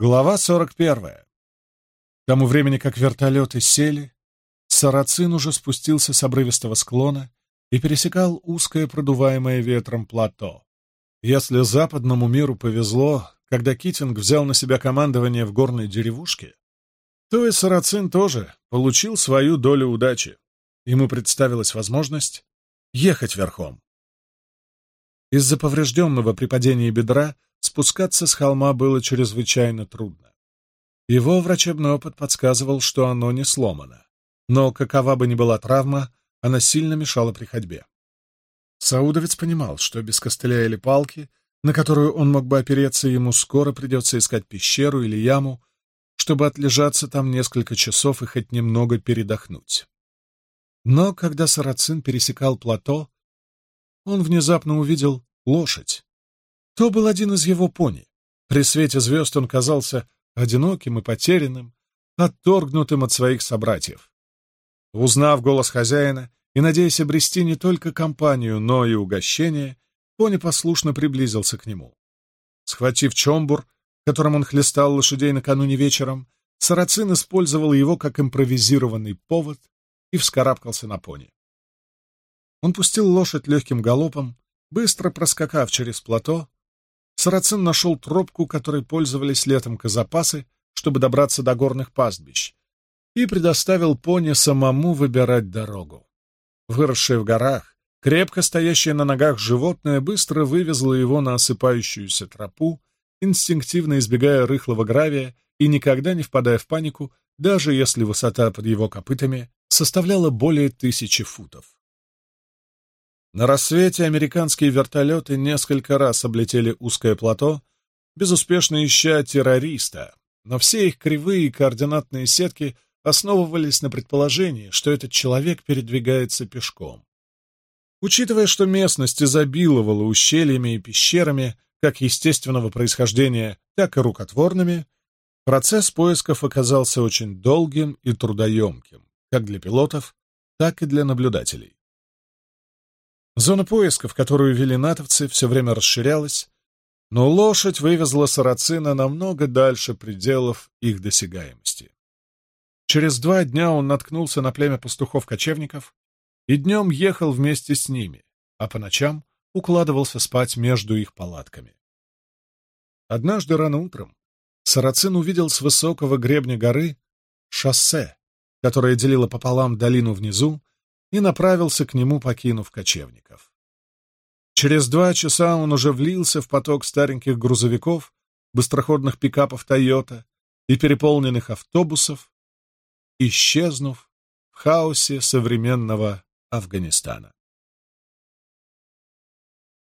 Глава 41. К тому времени, как вертолеты сели, Сарацин уже спустился с обрывистого склона и пересекал узкое продуваемое ветром плато. Если западному миру повезло, когда Китинг взял на себя командование в горной деревушке, то и Сарацин тоже получил свою долю удачи. Ему представилась возможность ехать верхом. Из-за поврежденного при падении бедра Спускаться с холма было чрезвычайно трудно. Его врачебный опыт подсказывал, что оно не сломано, но какова бы ни была травма, она сильно мешала при ходьбе. Саудовец понимал, что без костыля или палки, на которую он мог бы опереться, ему скоро придется искать пещеру или яму, чтобы отлежаться там несколько часов и хоть немного передохнуть. Но когда Сарацин пересекал плато, он внезапно увидел лошадь, то был один из его пони. При свете звезд он казался одиноким и потерянным, отторгнутым от своих собратьев. Узнав голос хозяина и надеясь обрести не только компанию, но и угощение, пони послушно приблизился к нему. Схватив чомбур, которым он хлестал лошадей накануне вечером, Сарацин использовал его как импровизированный повод и вскарабкался на пони. Он пустил лошадь легким галопом, быстро проскакав через плато, Сарацин нашел тропку, которой пользовались летом козапасы, чтобы добраться до горных пастбищ, и предоставил пони самому выбирать дорогу. Выросшее в горах, крепко стоящее на ногах животное быстро вывезло его на осыпающуюся тропу, инстинктивно избегая рыхлого гравия и никогда не впадая в панику, даже если высота под его копытами составляла более тысячи футов. На рассвете американские вертолеты несколько раз облетели узкое плато, безуспешно ища террориста, но все их кривые координатные сетки основывались на предположении, что этот человек передвигается пешком. Учитывая, что местность изобиловала ущельями и пещерами, как естественного происхождения, так и рукотворными, процесс поисков оказался очень долгим и трудоемким, как для пилотов, так и для наблюдателей. Зона поиска, в которую вели натовцы, все время расширялась, но лошадь вывезла сарацина намного дальше пределов их досягаемости. Через два дня он наткнулся на племя пастухов-кочевников и днем ехал вместе с ними, а по ночам укладывался спать между их палатками. Однажды рано утром Сарацин увидел с высокого гребня горы шоссе, которое делило пополам долину внизу и направился к нему, покинув кочевников. Через два часа он уже влился в поток стареньких грузовиков, быстроходных пикапов «Тойота» и переполненных автобусов, исчезнув в хаосе современного Афганистана.